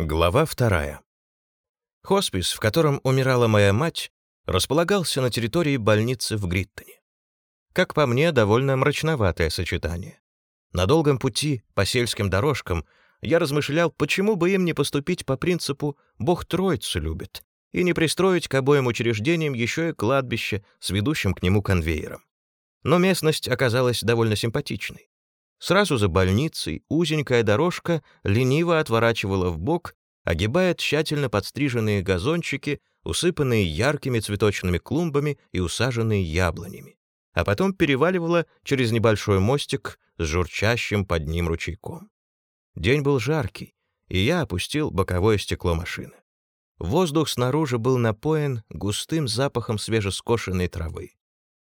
Глава вторая. Хоспис, в котором умирала моя мать, располагался на территории больницы в Гриттоне. Как по мне, довольно мрачноватое сочетание. На долгом пути по сельским дорожкам я размышлял, почему бы им не поступить по принципу «Бог Троицу любит» и не пристроить к обоим учреждениям еще и кладбище с ведущим к нему конвейером. Но местность оказалась довольно симпатичной. Сразу за больницей узенькая дорожка лениво отворачивала в бок, огибая тщательно подстриженные газончики, усыпанные яркими цветочными клумбами и усаженные яблонями, а потом переваливала через небольшой мостик с журчащим под ним ручейком. День был жаркий, и я опустил боковое стекло машины. Воздух снаружи был напоен густым запахом свежескошенной травы,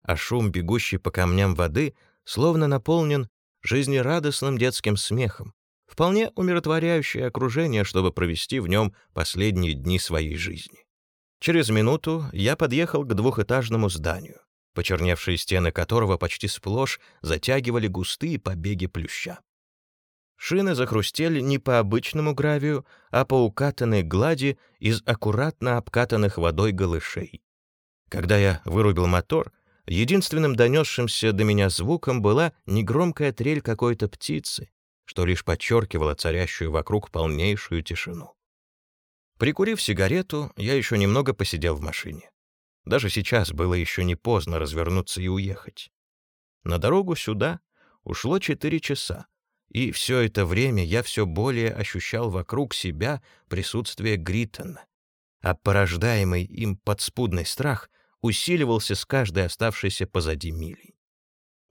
а шум, бегущий по камням воды, словно наполнен жизнерадостным детским смехом, вполне умиротворяющее окружение, чтобы провести в нем последние дни своей жизни. Через минуту я подъехал к двухэтажному зданию, почерневшие стены которого почти сплошь затягивали густые побеги плюща. Шины захрустели не по обычному гравию, а по укатанной глади из аккуратно обкатанных водой голышей. Когда я вырубил мотор, Единственным донесшимся до меня звуком была негромкая трель какой-то птицы, что лишь подчеркивало царящую вокруг полнейшую тишину. Прикурив сигарету, я еще немного посидел в машине. Даже сейчас было еще не поздно развернуться и уехать. На дорогу сюда ушло четыре часа, и все это время я все более ощущал вокруг себя присутствие Гриттона, а порождаемый им подспудный страх — усиливался с каждой оставшейся позади милей.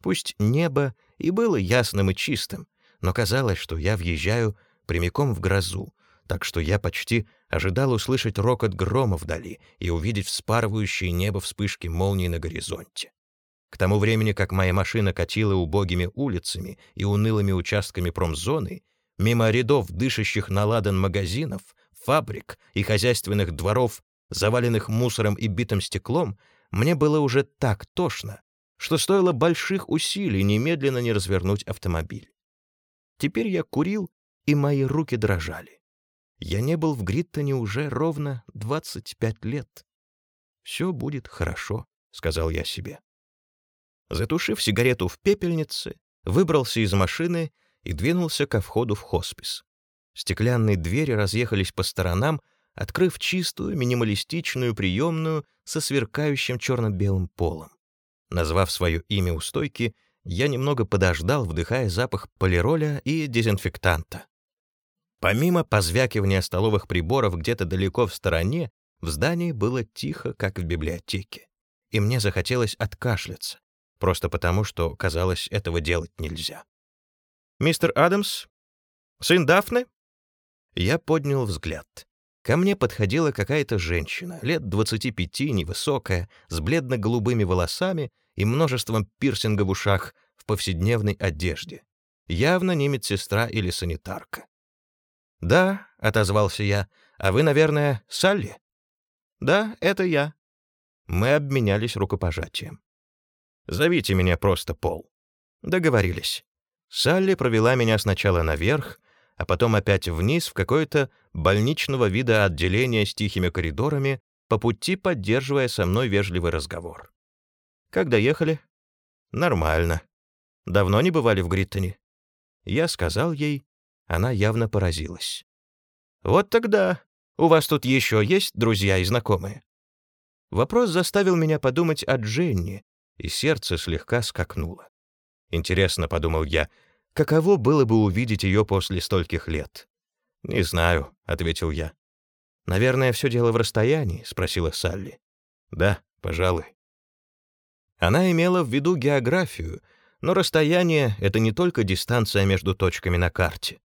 Пусть небо и было ясным и чистым, но казалось, что я въезжаю прямиком в грозу, так что я почти ожидал услышать рокот грома вдали и увидеть вспарывающие небо вспышки молний на горизонте. К тому времени, как моя машина катила убогими улицами и унылыми участками промзоны, мимо рядов дышащих наладан магазинов, фабрик и хозяйственных дворов заваленных мусором и битым стеклом, мне было уже так тошно, что стоило больших усилий немедленно не развернуть автомобиль. Теперь я курил, и мои руки дрожали. Я не был в Гриттоне уже ровно 25 лет. «Все будет хорошо», — сказал я себе. Затушив сигарету в пепельнице, выбрался из машины и двинулся ко входу в хоспис. Стеклянные двери разъехались по сторонам, открыв чистую, минималистичную приемную со сверкающим черно-белым полом. Назвав свое имя у стойки, я немного подождал, вдыхая запах полироля и дезинфектанта. Помимо позвякивания столовых приборов где-то далеко в стороне, в здании было тихо, как в библиотеке. И мне захотелось откашляться, просто потому, что, казалось, этого делать нельзя. «Мистер Адамс? Сын Дафны?» Я поднял взгляд. Ко мне подходила какая-то женщина, лет 25, невысокая, с бледно-голубыми волосами и множеством пирсинга в ушах в повседневной одежде. Явно не медсестра или санитарка. «Да», — отозвался я, — «а вы, наверное, Салли?» «Да, это я». Мы обменялись рукопожатием. «Зовите меня просто Пол». Договорились. Салли провела меня сначала наверх, а потом опять вниз в какое-то больничного вида отделение с тихими коридорами, по пути поддерживая со мной вежливый разговор. «Как доехали?» «Нормально. Давно не бывали в Гриттоне?» Я сказал ей, она явно поразилась. «Вот тогда. У вас тут еще есть друзья и знакомые?» Вопрос заставил меня подумать о Дженни, и сердце слегка скакнуло. «Интересно», — подумал я, — «каково было бы увидеть ее после стольких лет?» «Не знаю», — ответил я. «Наверное, все дело в расстоянии?» — спросила Салли. «Да, пожалуй». Она имела в виду географию, но расстояние — это не только дистанция между точками на карте.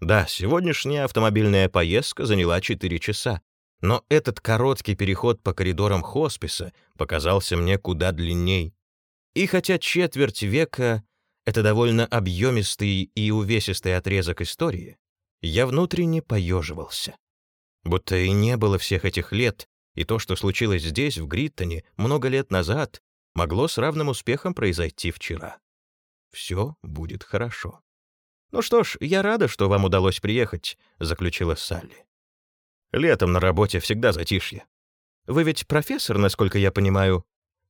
Да, сегодняшняя автомобильная поездка заняла 4 часа, но этот короткий переход по коридорам хосписа показался мне куда длинней. И хотя четверть века — это довольно объемистый и увесистый отрезок истории, я внутренне поеживался. Будто и не было всех этих лет, и то, что случилось здесь, в Гриттоне, много лет назад, могло с равным успехом произойти вчера. Все будет хорошо. «Ну что ж, я рада, что вам удалось приехать», — заключила Салли. «Летом на работе всегда затишье. Вы ведь профессор, насколько я понимаю?»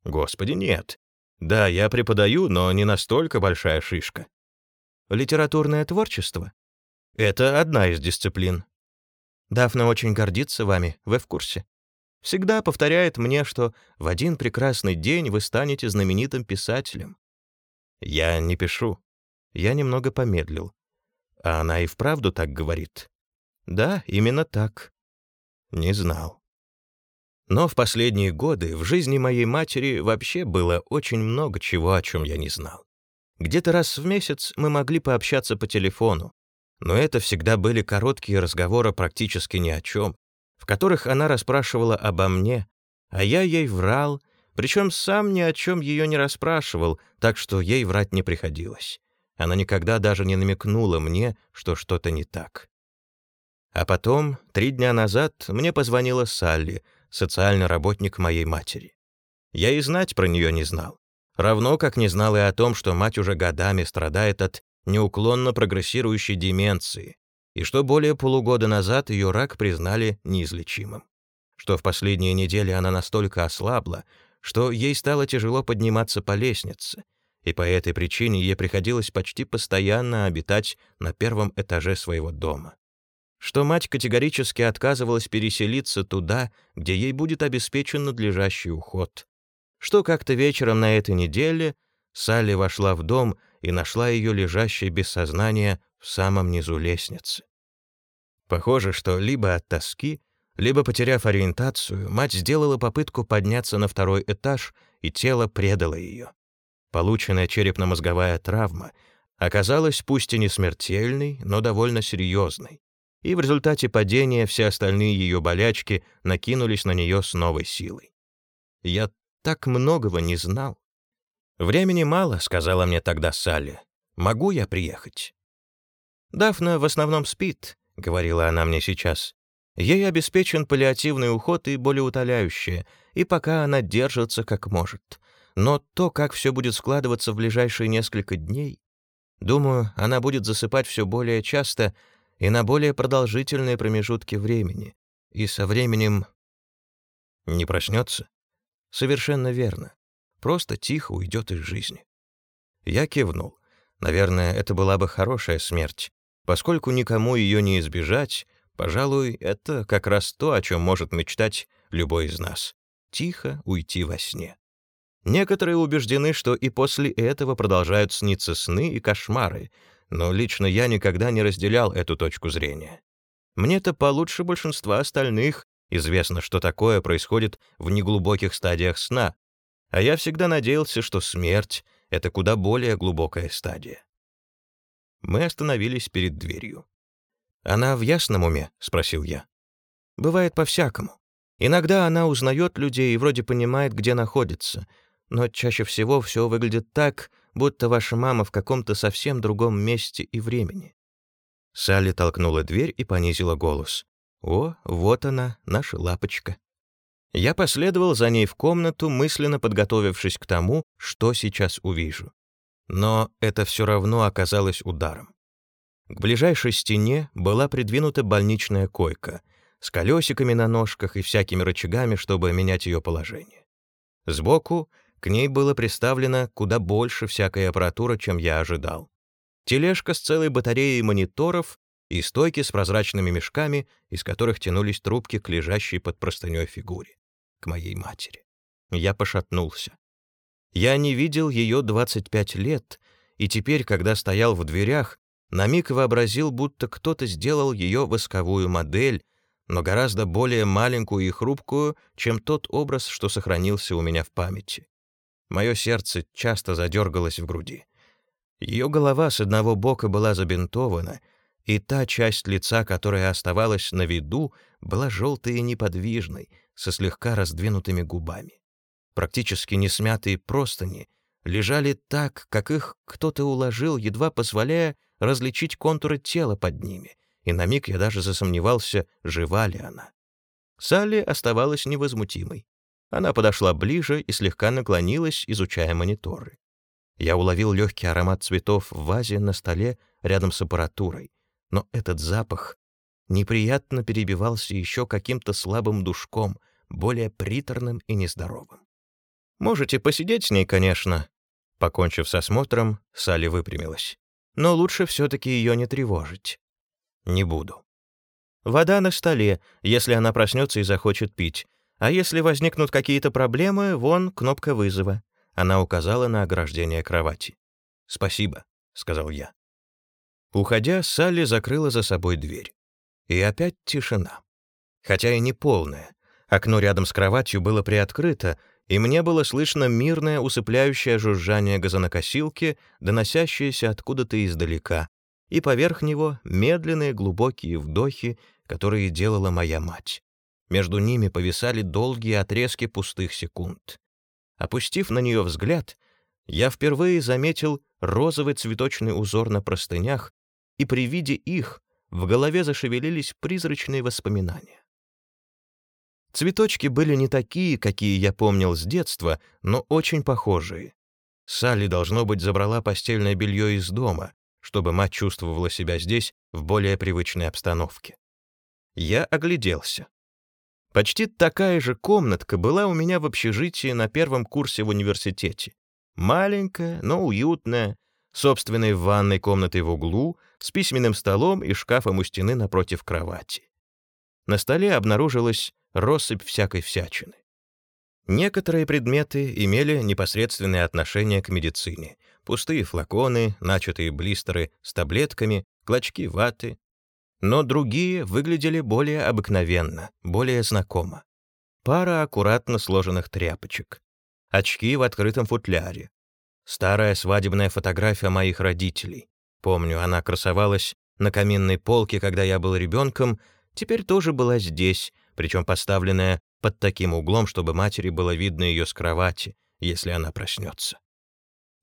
«Господи, нет. Да, я преподаю, но не настолько большая шишка». «Литературное творчество?» «Это одна из дисциплин». «Дафна очень гордится вами, вы в курсе?» Всегда повторяет мне, что в один прекрасный день вы станете знаменитым писателем. Я не пишу. Я немного помедлил. А она и вправду так говорит. Да, именно так. Не знал. Но в последние годы в жизни моей матери вообще было очень много чего, о чем я не знал. Где-то раз в месяц мы могли пообщаться по телефону, но это всегда были короткие разговоры практически ни о чем, в которых она расспрашивала обо мне, а я ей врал, причем сам ни о чем ее не расспрашивал, так что ей врать не приходилось. Она никогда даже не намекнула мне, что что-то не так. А потом, три дня назад, мне позвонила Салли, социальный работник моей матери. Я и знать про нее не знал. Равно как не знал и о том, что мать уже годами страдает от неуклонно прогрессирующей деменции, и что более полугода назад ее рак признали неизлечимым. Что в последние недели она настолько ослабла, что ей стало тяжело подниматься по лестнице, и по этой причине ей приходилось почти постоянно обитать на первом этаже своего дома. Что мать категорически отказывалась переселиться туда, где ей будет обеспечен надлежащий уход. Что как-то вечером на этой неделе Салли вошла в дом и нашла ее лежащей без сознания в самом низу лестницы. Похоже, что либо от тоски, либо, потеряв ориентацию, мать сделала попытку подняться на второй этаж, и тело предало ее. Полученная черепно-мозговая травма оказалась пусть и не смертельной, но довольно серьезной, и в результате падения все остальные ее болячки накинулись на нее с новой силой. Я так многого не знал. «Времени мало», — сказала мне тогда Салли. «Могу я приехать?» «Дафна в основном спит», — говорила она мне сейчас. «Ей обеспечен паллиативный уход и болеутоляющее, и пока она держится как может. Но то, как все будет складываться в ближайшие несколько дней, думаю, она будет засыпать все более часто и на более продолжительные промежутки времени. И со временем... Не проснется? Совершенно верно. Просто тихо уйдет из жизни. Я кивнул. Наверное, это была бы хорошая смерть, Поскольку никому ее не избежать, пожалуй, это как раз то, о чем может мечтать любой из нас. Тихо уйти во сне. Некоторые убеждены, что и после этого продолжают сниться сны и кошмары, но лично я никогда не разделял эту точку зрения. Мне-то получше большинства остальных известно, что такое происходит в неглубоких стадиях сна, а я всегда надеялся, что смерть — это куда более глубокая стадия. Мы остановились перед дверью. «Она в ясном уме?» — спросил я. «Бывает по-всякому. Иногда она узнает людей и вроде понимает, где находится, но чаще всего все выглядит так, будто ваша мама в каком-то совсем другом месте и времени». Салли толкнула дверь и понизила голос. «О, вот она, наша лапочка». Я последовал за ней в комнату, мысленно подготовившись к тому, что сейчас увижу. Но это все равно оказалось ударом. К ближайшей стене была придвинута больничная койка с колесиками на ножках и всякими рычагами, чтобы менять ее положение. Сбоку к ней было приставлено куда больше всякой аппаратуры, чем я ожидал. Тележка с целой батареей мониторов и стойки с прозрачными мешками, из которых тянулись трубки к лежащей под простыней фигуре, к моей матери. Я пошатнулся. Я не видел ее 25 лет, и теперь, когда стоял в дверях, на миг вообразил, будто кто-то сделал ее восковую модель, но гораздо более маленькую и хрупкую, чем тот образ, что сохранился у меня в памяти. Мое сердце часто задергалось в груди. Ее голова с одного бока была забинтована, и та часть лица, которая оставалась на виду, была желтой и неподвижной, со слегка раздвинутыми губами. Практически несмятые простыни лежали так, как их кто-то уложил, едва позволяя различить контуры тела под ними, и на миг я даже засомневался, жива ли она. Салли оставалась невозмутимой. Она подошла ближе и слегка наклонилась, изучая мониторы. Я уловил легкий аромат цветов в вазе на столе рядом с аппаратурой, но этот запах неприятно перебивался еще каким-то слабым душком, более приторным и нездоровым. «Можете посидеть с ней, конечно». Покончив с осмотром, Салли выпрямилась. «Но лучше все-таки ее не тревожить». «Не буду». «Вода на столе, если она проснется и захочет пить. А если возникнут какие-то проблемы, вон кнопка вызова». Она указала на ограждение кровати. «Спасибо», — сказал я. Уходя, Салли закрыла за собой дверь. И опять тишина. Хотя и не полная. Окно рядом с кроватью было приоткрыто, и мне было слышно мирное усыпляющее жужжание газонокосилки, доносящееся откуда-то издалека, и поверх него медленные глубокие вдохи, которые делала моя мать. Между ними повисали долгие отрезки пустых секунд. Опустив на нее взгляд, я впервые заметил розовый цветочный узор на простынях, и при виде их в голове зашевелились призрачные воспоминания. Цветочки были не такие, какие я помнил с детства, но очень похожие. Салли, должно быть, забрала постельное белье из дома, чтобы мать чувствовала себя здесь в более привычной обстановке. Я огляделся. Почти такая же комнатка была у меня в общежитии на первом курсе в университете. Маленькая, но уютная, собственной ванной комнатой в углу, с письменным столом и шкафом у стены напротив кровати. На столе обнаружилась россыпь всякой всячины. Некоторые предметы имели непосредственное отношение к медицине. Пустые флаконы, начатые блистеры с таблетками, клочки ваты, но другие выглядели более обыкновенно, более знакомо. Пара аккуратно сложенных тряпочек, очки в открытом футляре, старая свадебная фотография моих родителей. Помню, она красовалась на каминной полке, когда я был ребенком, теперь тоже была здесь, причем поставленная под таким углом, чтобы матери было видно ее с кровати, если она проснется.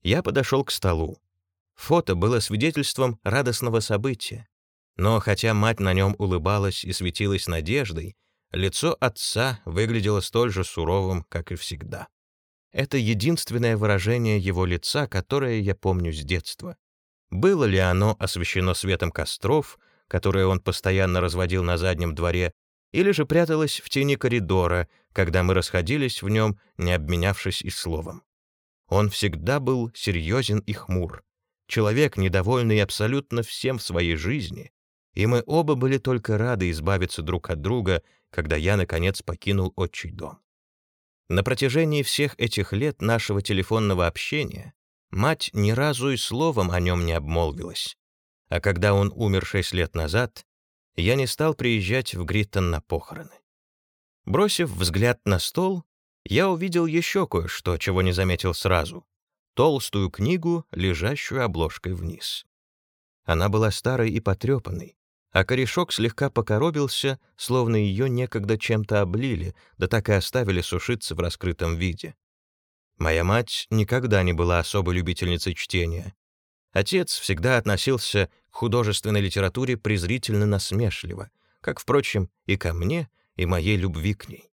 Я подошел к столу. Фото было свидетельством радостного события. Но хотя мать на нем улыбалась и светилась надеждой, лицо отца выглядело столь же суровым, как и всегда. Это единственное выражение его лица, которое я помню с детства. Было ли оно освещено светом костров, которые он постоянно разводил на заднем дворе, или же пряталось в тени коридора, когда мы расходились в нем, не обменявшись и словом. Он всегда был серьезен и хмур, человек, недовольный абсолютно всем в своей жизни, и мы оба были только рады избавиться друг от друга, когда я, наконец, покинул отчий дом. На протяжении всех этих лет нашего телефонного общения мать ни разу и словом о нем не обмолвилась. А когда он умер шесть лет назад, я не стал приезжать в Гриттон на похороны. Бросив взгляд на стол, я увидел еще кое-что, чего не заметил сразу — толстую книгу, лежащую обложкой вниз. Она была старой и потрепанной, а корешок слегка покоробился, словно ее некогда чем-то облили, да так и оставили сушиться в раскрытом виде. Моя мать никогда не была особой любительницей чтения. Отец всегда относился к художественной литературе презрительно-насмешливо, как, впрочем, и ко мне, и моей любви к ней.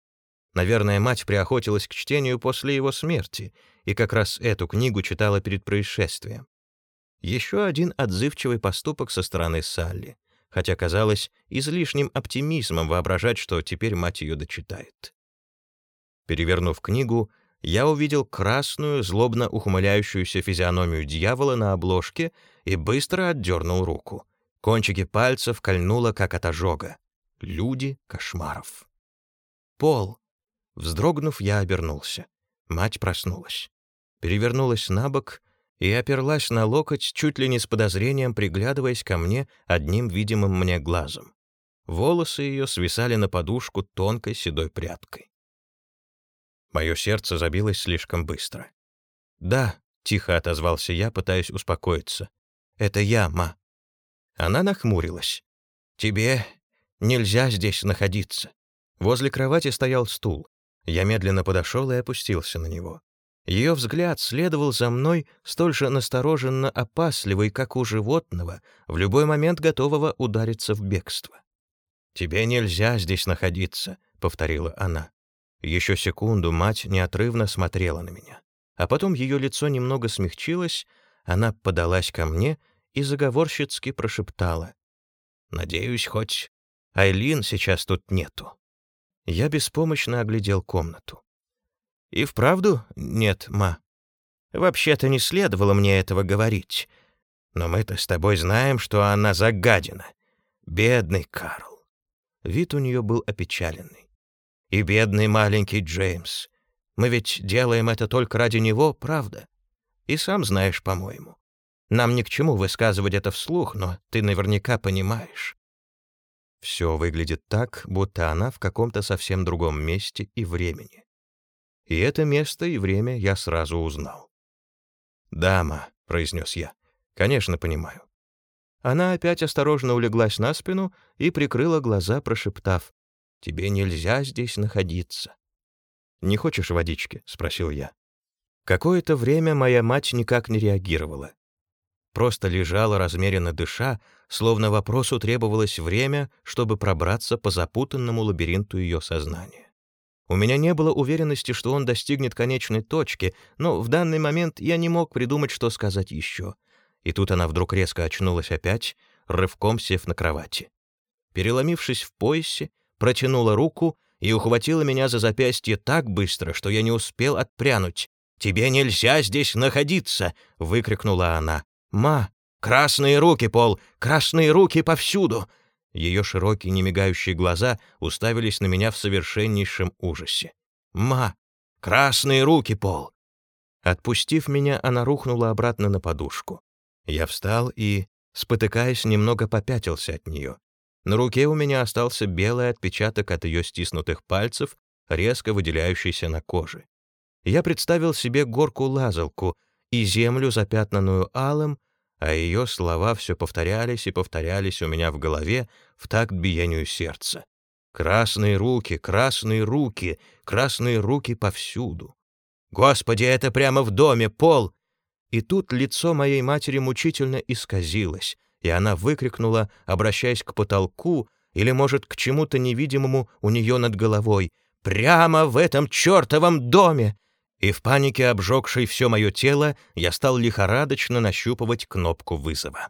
Наверное, мать приохотилась к чтению после его смерти и как раз эту книгу читала перед происшествием. Еще один отзывчивый поступок со стороны Салли — хотя казалось излишним оптимизмом воображать, что теперь мать ее дочитает. Перевернув книгу, я увидел красную, злобно ухмыляющуюся физиономию дьявола на обложке и быстро отдернул руку. Кончики пальцев кольнуло, как от ожога. Люди кошмаров. Пол. Вздрогнув, я обернулся. Мать проснулась. Перевернулась на бок и оперлась на локоть, чуть ли не с подозрением приглядываясь ко мне одним видимым мне глазом. Волосы ее свисали на подушку тонкой седой прядкой. Мое сердце забилось слишком быстро. «Да», — тихо отозвался я, пытаясь успокоиться. «Это я, ма». Она нахмурилась. «Тебе нельзя здесь находиться». Возле кровати стоял стул. Я медленно подошел и опустился на него. Ее взгляд следовал за мной столь же настороженно опасливый, как у животного, в любой момент готового удариться в бегство. «Тебе нельзя здесь находиться», — повторила она. Еще секунду мать неотрывно смотрела на меня. А потом ее лицо немного смягчилось, она подалась ко мне и заговорщицки прошептала. «Надеюсь, хоть Айлин сейчас тут нету». Я беспомощно оглядел комнату. «И вправду нет, ма. Вообще-то не следовало мне этого говорить. Но мы-то с тобой знаем, что она загадина. Бедный Карл». Вид у нее был опечаленный. «И бедный маленький Джеймс. Мы ведь делаем это только ради него, правда? И сам знаешь, по-моему. Нам ни к чему высказывать это вслух, но ты наверняка понимаешь. Все выглядит так, будто она в каком-то совсем другом месте и времени. И это место и время я сразу узнал. «Дама», — произнес я, — «конечно, понимаю». Она опять осторожно улеглась на спину и прикрыла глаза, прошептав, «Тебе нельзя здесь находиться». «Не хочешь водички?» — спросил я. Какое-то время моя мать никак не реагировала. Просто лежала, размеренно дыша, словно вопросу требовалось время, чтобы пробраться по запутанному лабиринту ее сознания. У меня не было уверенности, что он достигнет конечной точки, но в данный момент я не мог придумать, что сказать еще. И тут она вдруг резко очнулась опять, рывком сев на кровати. Переломившись в поясе, протянула руку и ухватила меня за запястье так быстро, что я не успел отпрянуть. «Тебе нельзя здесь находиться!» — выкрикнула она. «Ма! Красные руки, Пол! Красные руки повсюду!» Ее широкие немигающие глаза уставились на меня в совершеннейшем ужасе. «Ма! Красные руки, Пол!» Отпустив меня, она рухнула обратно на подушку. Я встал и, спотыкаясь, немного попятился от нее. На руке у меня остался белый отпечаток от ее стиснутых пальцев, резко выделяющийся на коже. Я представил себе горку-лазалку и землю, запятнанную алым, а ее слова все повторялись и повторялись у меня в голове в такт биению сердца. «Красные руки, красные руки, красные руки повсюду». «Господи, это прямо в доме, Пол!» И тут лицо моей матери мучительно исказилось, и она выкрикнула, обращаясь к потолку или, может, к чему-то невидимому у нее над головой, «Прямо в этом чертовом доме!» И в панике, обжегшей все мое тело, я стал лихорадочно нащупывать кнопку вызова.